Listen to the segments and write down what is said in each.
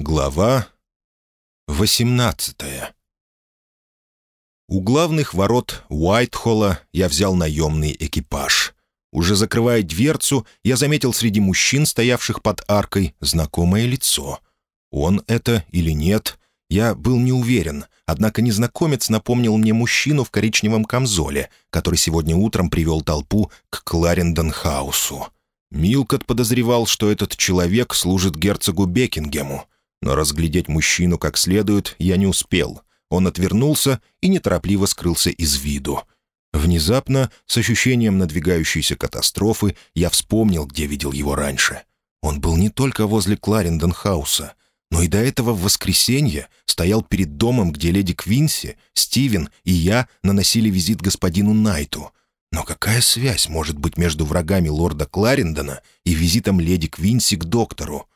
Глава 18 У главных ворот Уайтхолла я взял наемный экипаж. Уже закрывая дверцу, я заметил среди мужчин, стоявших под аркой, знакомое лицо. Он это или нет, я был не уверен, однако незнакомец напомнил мне мужчину в коричневом камзоле, который сегодня утром привел толпу к Кларендон-хаусу. Милкот подозревал, что этот человек служит герцогу Бекингему — но разглядеть мужчину как следует я не успел. Он отвернулся и неторопливо скрылся из виду. Внезапно, с ощущением надвигающейся катастрофы, я вспомнил, где видел его раньше. Он был не только возле Кларендон-хауса, но и до этого в воскресенье стоял перед домом, где леди Квинси, Стивен и я наносили визит господину Найту. Но какая связь может быть между врагами лорда Кларендона и визитом леди Квинси к доктору?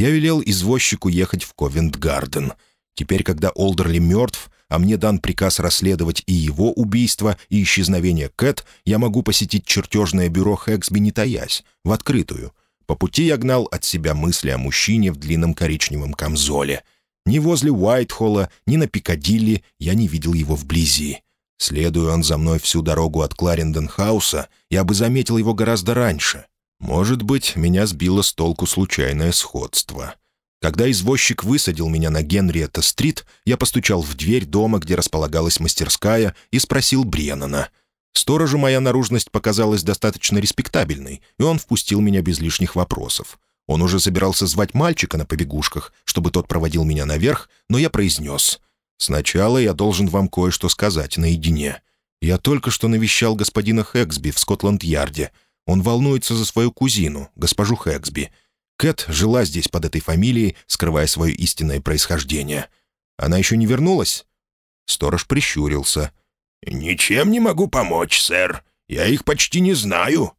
Я велел извозчику ехать в Ковент-Гарден. Теперь, когда Олдерли мертв, а мне дан приказ расследовать и его убийство, и исчезновение Кэт, я могу посетить чертежное бюро Хэксби не таясь, в открытую. По пути я гнал от себя мысли о мужчине в длинном коричневом камзоле. Ни возле Уайтхолла, ни на Пикадилли я не видел его вблизи. Следуя он за мной всю дорогу от Кларендон-хауса, я бы заметил его гораздо раньше. Может быть, меня сбило с толку случайное сходство. Когда извозчик высадил меня на Генриетта-стрит, я постучал в дверь дома, где располагалась мастерская, и спросил Бреннана. Сторожу моя наружность показалась достаточно респектабельной, и он впустил меня без лишних вопросов. Он уже собирался звать мальчика на побегушках, чтобы тот проводил меня наверх, но я произнес. «Сначала я должен вам кое-что сказать наедине. Я только что навещал господина Хэксби в Скотланд-Ярде. Он волнуется за свою кузину, госпожу Хэксби. Кэт жила здесь под этой фамилией, скрывая свое истинное происхождение. Она еще не вернулась?» Сторож прищурился. «Ничем не могу помочь, сэр. Я их почти не знаю».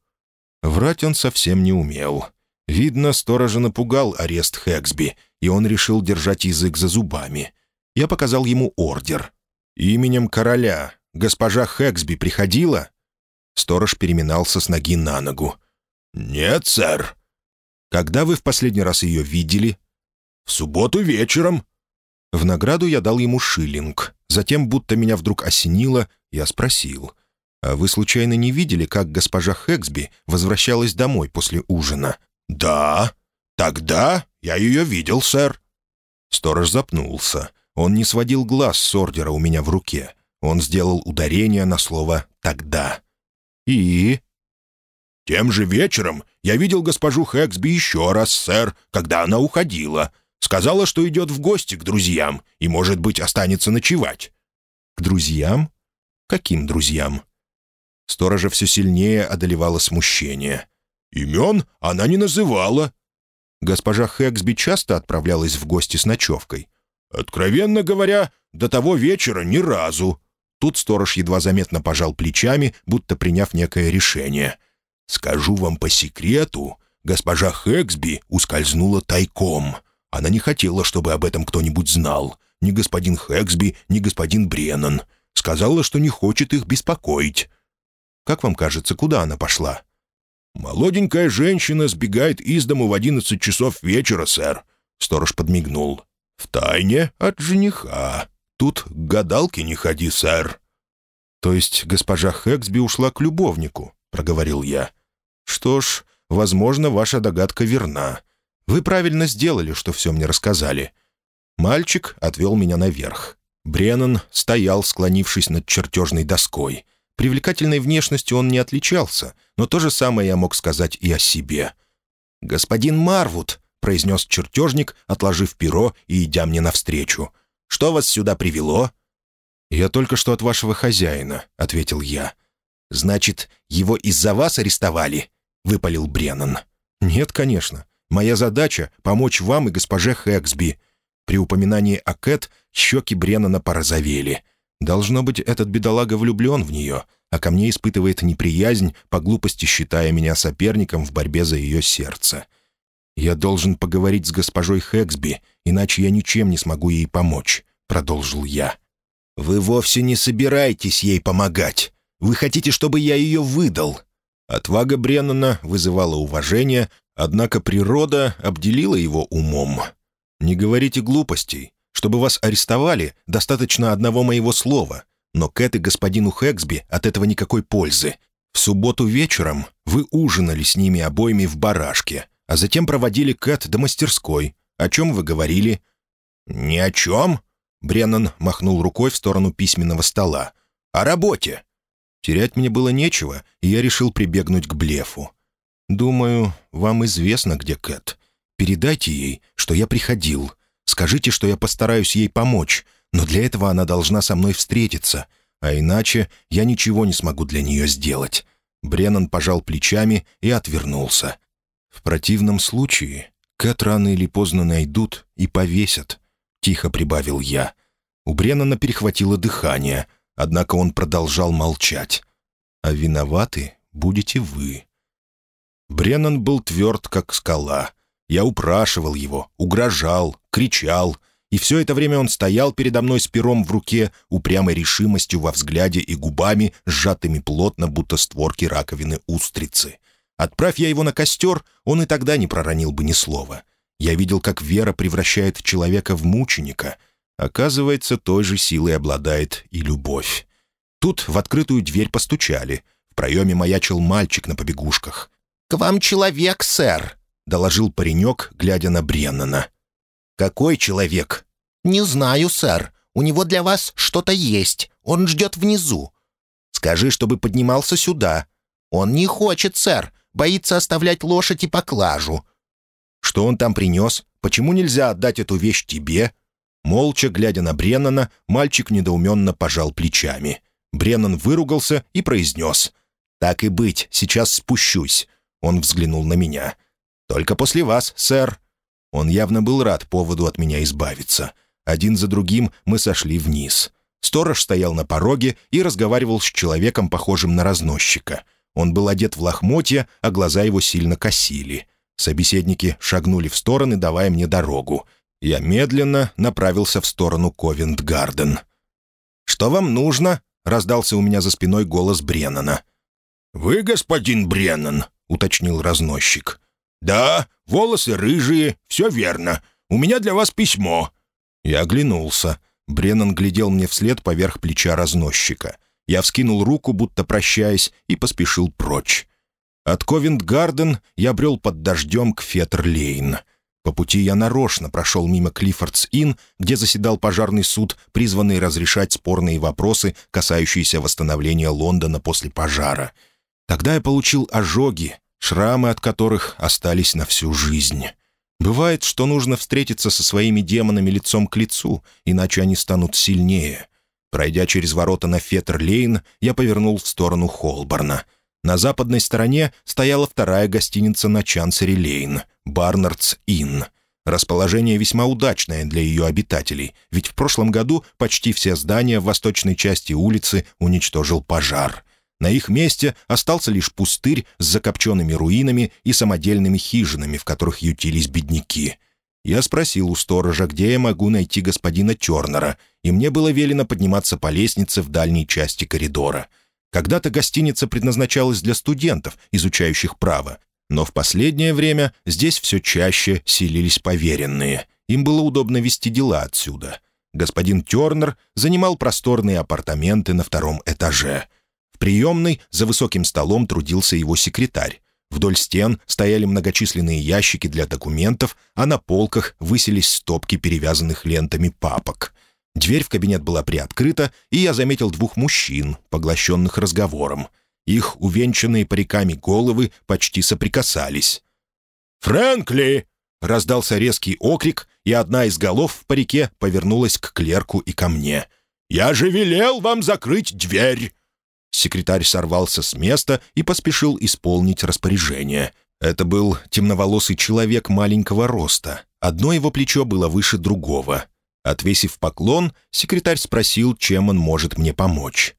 Врать он совсем не умел. Видно, сторожа напугал арест Хэксби, и он решил держать язык за зубами. Я показал ему ордер. «Именем короля госпожа Хэксби приходила?» Сторож переминался с ноги на ногу. «Нет, сэр». «Когда вы в последний раз ее видели?» «В субботу вечером». В награду я дал ему шиллинг. Затем, будто меня вдруг осенило, я спросил. «А вы случайно не видели, как госпожа Хэксби возвращалась домой после ужина?» «Да. Тогда я ее видел, сэр». Сторож запнулся. Он не сводил глаз с ордера у меня в руке. Он сделал ударение на слово «тогда». «И?» «Тем же вечером я видел госпожу Хэксби еще раз, сэр, когда она уходила. Сказала, что идет в гости к друзьям и, может быть, останется ночевать». «К друзьям? Каким друзьям?» Сторожа все сильнее одолевало смущение. «Имен она не называла». Госпожа Хэксби часто отправлялась в гости с ночевкой. «Откровенно говоря, до того вечера ни разу. Тут сторож едва заметно пожал плечами, будто приняв некое решение. «Скажу вам по секрету, госпожа Хэксби ускользнула тайком. Она не хотела, чтобы об этом кто-нибудь знал. Ни господин Хэксби, ни господин Бреннан. Сказала, что не хочет их беспокоить. Как вам кажется, куда она пошла?» «Молоденькая женщина сбегает из дому в одиннадцать часов вечера, сэр», — сторож подмигнул. «В тайне от жениха. Тут к гадалке не ходи, сэр». «То есть госпожа Хэксби ушла к любовнику?» — проговорил я. «Что ж, возможно, ваша догадка верна. Вы правильно сделали, что все мне рассказали». Мальчик отвел меня наверх. Бреннан стоял, склонившись над чертежной доской. Привлекательной внешностью он не отличался, но то же самое я мог сказать и о себе. «Господин Марвуд», — произнес чертежник, отложив перо и идя мне навстречу, что вас сюда привело?» «Я только что от вашего хозяина», — ответил я. «Значит, его из-за вас арестовали?» — выпалил Бреннан. «Нет, конечно. Моя задача — помочь вам и госпоже Хэксби». При упоминании о Кэт щеки Бреннана порозовели. Должно быть, этот бедолага влюблен в нее, а ко мне испытывает неприязнь, по глупости считая меня соперником в борьбе за ее сердце. «Я должен поговорить с госпожой Хэксби, иначе я ничем не смогу ей помочь», — продолжил я. «Вы вовсе не собираетесь ей помогать. Вы хотите, чтобы я ее выдал». Отвага Бреннана вызывала уважение, однако природа обделила его умом. «Не говорите глупостей. Чтобы вас арестовали, достаточно одного моего слова. Но Кэт и господину Хэксби от этого никакой пользы. В субботу вечером вы ужинали с ними обоими в барашке, а затем проводили Кэт до мастерской. О чем вы говорили?» «Ни о чем», — Бреннан махнул рукой в сторону письменного стола. «О работе». Терять мне было нечего, и я решил прибегнуть к блефу. «Думаю, вам известно, где Кэт. Передайте ей, что я приходил. Скажите, что я постараюсь ей помочь, но для этого она должна со мной встретиться, а иначе я ничего не смогу для нее сделать». Бреннан пожал плечами и отвернулся. «В противном случае Кэт рано или поздно найдут и повесят», — тихо прибавил я. У Бреннана перехватило дыхание, однако он продолжал молчать. «А виноваты будете вы». Бреннан был тверд, как скала. Я упрашивал его, угрожал, кричал — и все это время он стоял передо мной с пером в руке, упрямой решимостью во взгляде и губами, сжатыми плотно, будто створки раковины устрицы. Отправь я его на костер, он и тогда не проронил бы ни слова. Я видел, как вера превращает человека в мученика. Оказывается, той же силой обладает и любовь. Тут в открытую дверь постучали. В проеме маячил мальчик на побегушках. «К вам человек, сэр!» — доложил паренек, глядя на Бреннана. «Какой человек?» «Не знаю, сэр. У него для вас что-то есть. Он ждет внизу». «Скажи, чтобы поднимался сюда». «Он не хочет, сэр. Боится оставлять лошадь и поклажу». «Что он там принес? Почему нельзя отдать эту вещь тебе?» Молча, глядя на Бреннана, мальчик недоуменно пожал плечами. Бреннан выругался и произнес. «Так и быть, сейчас спущусь». Он взглянул на меня. «Только после вас, сэр». Он явно был рад поводу от меня избавиться. Один за другим мы сошли вниз. Сторож стоял на пороге и разговаривал с человеком, похожим на разносчика. Он был одет в лохмотья, а глаза его сильно косили. Собеседники шагнули в стороны, давая мне дорогу. Я медленно направился в сторону Ковент-Гарден. «Что вам нужно?» — раздался у меня за спиной голос Бреннана. «Вы господин Бреннан?» — уточнил разносчик. «Да, волосы рыжие, все верно. У меня для вас письмо». Я оглянулся. Бреннан глядел мне вслед поверх плеча разносчика. Я вскинул руку, будто прощаясь, и поспешил прочь. От Ковент-Гарден я брел под дождем к Фетр-Лейн. По пути я нарочно прошел мимо Клиффордс-Инн, где заседал пожарный суд, призванный разрешать спорные вопросы, касающиеся восстановления Лондона после пожара. Тогда я получил ожоги, шрамы от которых остались на всю жизнь. Бывает, что нужно встретиться со своими демонами лицом к лицу, иначе они станут сильнее. Пройдя через ворота на Феттер-Лейн, я повернул в сторону Холборна. На западной стороне стояла вторая гостиница на Чансери-Лейн — Барнардс-Инн. Расположение весьма удачное для ее обитателей, ведь в прошлом году почти все здания в восточной части улицы уничтожил пожар — на их месте остался лишь пустырь с закопченными руинами и самодельными хижинами, в которых ютились бедняки. Я спросил у сторожа, где я могу найти господина Тернера, и мне было велено подниматься по лестнице в дальней части коридора. Когда-то гостиница предназначалась для студентов, изучающих право, но в последнее время здесь все чаще селились поверенные. Им было удобно вести дела отсюда. Господин Тернер занимал просторные апартаменты на втором этаже — приемной за высоким столом трудился его секретарь. Вдоль стен стояли многочисленные ящики для документов, а на полках высились стопки перевязанных лентами папок. Дверь в кабинет была приоткрыта, и я заметил двух мужчин, поглощенных разговором. Их увенчанные париками головы почти соприкасались. «Фрэнкли!» — раздался резкий окрик, и одна из голов в парике повернулась к клерку и ко мне. «Я же велел вам закрыть дверь!» Секретарь сорвался с места и поспешил исполнить распоряжение. Это был темноволосый человек маленького роста. Одно его плечо было выше другого. Отвесив поклон, секретарь спросил, чем он может мне помочь.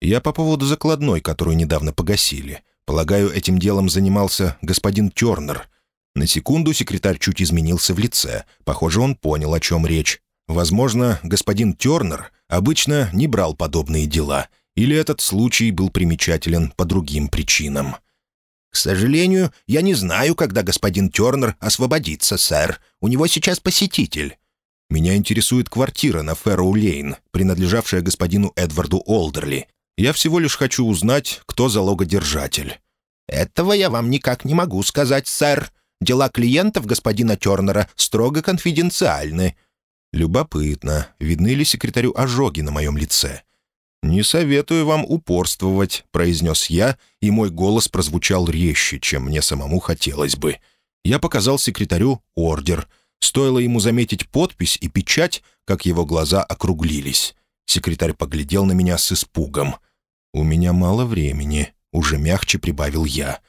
«Я по поводу закладной, которую недавно погасили. Полагаю, этим делом занимался господин Тернер». На секунду секретарь чуть изменился в лице. Похоже, он понял, о чем речь. Возможно, господин Тернер обычно не брал подобные дела — или этот случай был примечателен по другим причинам. К «К сожалению, я не знаю, когда господин Тернер освободится, сэр. У него сейчас посетитель». «Меня интересует квартира на Фэрроу-Лейн, принадлежавшая господину Эдварду Олдерли. Я всего лишь хочу узнать, кто залогодержатель». «Этого я вам никак не могу сказать, сэр. Дела клиентов господина Тернера строго конфиденциальны». «Любопытно, видны ли секретарю ожоги на моем лице?» «Не советую вам упорствовать», — произнес я, и мой голос прозвучал резче, чем мне самому хотелось бы. Я показал секретарю ордер. Стоило ему заметить подпись и печать, как его глаза округлились. Секретарь поглядел на меня с испугом. «У меня мало времени», — уже мягче прибавил я.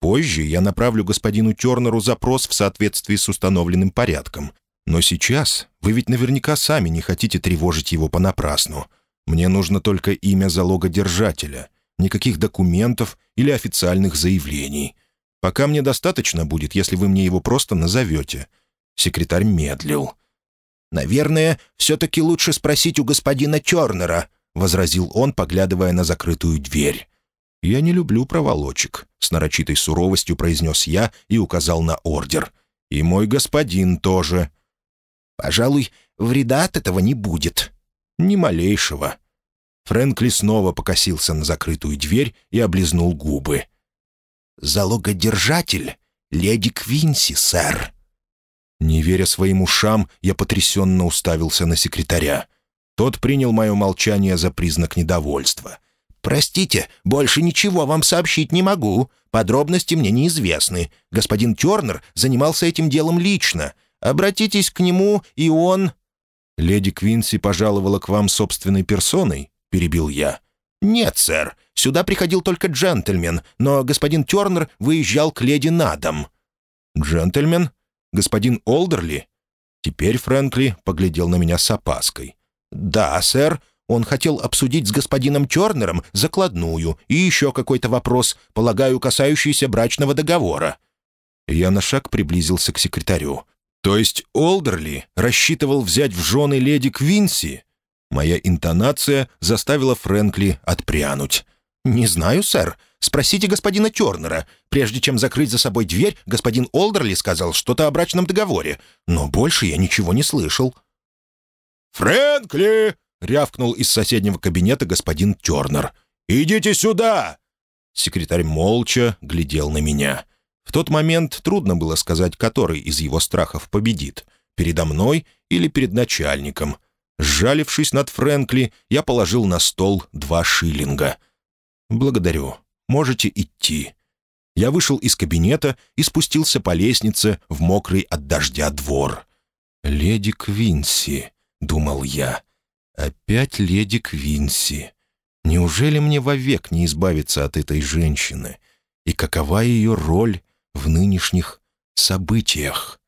«Позже я направлю господину Тернеру запрос в соответствии с установленным порядком. Но сейчас вы ведь наверняка сами не хотите тревожить его понапрасну. Мне нужно только имя залогодержателя, никаких документов или официальных заявлений. Пока мне достаточно будет, если вы мне его просто назовете». Секретарь медлил. «Наверное, все-таки лучше спросить у господина Тернера», — возразил он, поглядывая на закрытую дверь. «Я не люблю проволочек», — с нарочитой суровостью произнес я и указал на ордер. «И мой господин тоже». «Пожалуй, вреда от этого не будет», ни малейшего. Фрэнкли снова покосился на закрытую дверь и облизнул губы. «Залогодержатель — леди Квинси, сэр». Не веря своим ушам, я потрясенно уставился на секретаря. Тот принял мое молчание за признак недовольства. «Простите, больше ничего вам сообщить не могу. Подробности мне неизвестны. Господин Тернер занимался этим делом лично. Обратитесь к нему, и он...» «Леди Квинси пожаловала к вам собственной персоной?» — перебил я. «Нет, сэр. Сюда приходил только джентльмен, но господин Тернер выезжал к леди на дом». «Джентльмен? Господин Олдерли?» Теперь Фрэнкли поглядел на меня с опаской. «Да, сэр. Он хотел обсудить с господином Тернером закладную и еще какой-то вопрос, полагаю, касающийся брачного договора». Я на шаг приблизился к секретарю. То есть Олдерли рассчитывал взять в жены леди Квинси? Моя интонация заставила Фрэнкли отпрянуть. «Не знаю, сэр. Спросите господина Тернера. Прежде чем закрыть за собой дверь, господин Олдерли сказал что-то о брачном договоре. Но больше я ничего не слышал». «Фрэнкли!» — рявкнул из соседнего кабинета господин Тернер. «Идите сюда!» Секретарь молча глядел на меня. В тот момент трудно было сказать, который из его страхов победит — передо мной или перед начальником. Сжалившись над Фрэнкли, я положил на стол два шиллинга. «Благодарю. Можете идти». Я вышел из кабинета и спустился по лестнице в мокрый от дождя двор. «Леди Квинси», — думал я. «Опять леди Квинси. Неужели мне вовек не избавиться от этой женщины? И какова ее роль в нынешних событиях.